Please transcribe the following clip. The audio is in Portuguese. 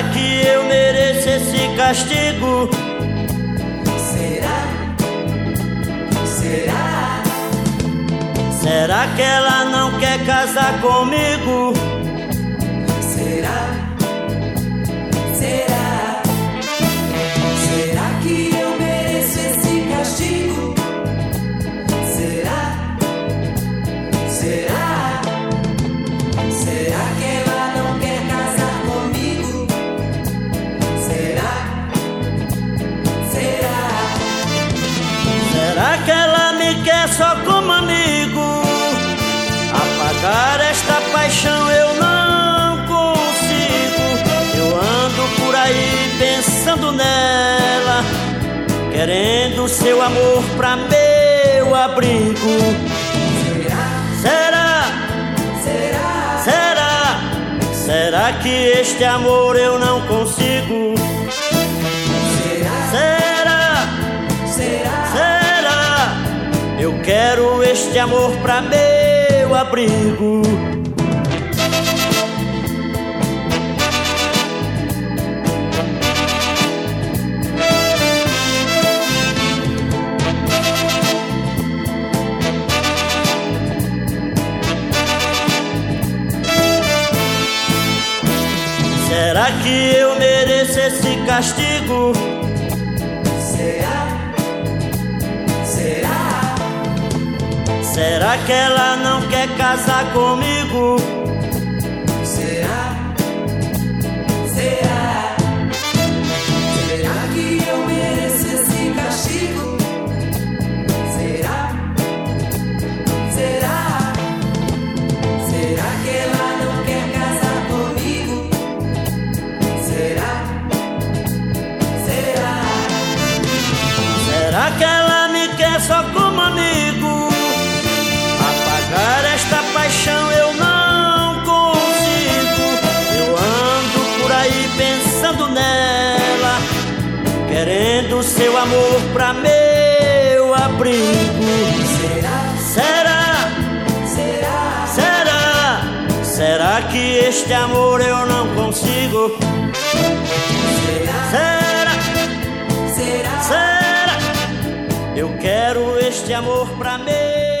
Será que eu mereço esse castigo? Será? Será? Será que ela não quer casar comigo? Nela, querendo seu amor pra meu abrigo. Será? Será? Será? Será? Será que este amor eu não consigo? Será? Será? Será? Será? Eu quero este amor pra meu abrigo. Que eu mereço esse castigo? Será? Será? Será que ela não quer casar comigo? Que ela me quer só como amigo? Apagar esta paixão eu não consigo. Eu ando por aí pensando nela, querendo seu amor pra meu abrigo. Será? Será? Será? Será? Será que este amor eu não consigo? Será? Será? Será? Será? Eu quero este amor pra mim.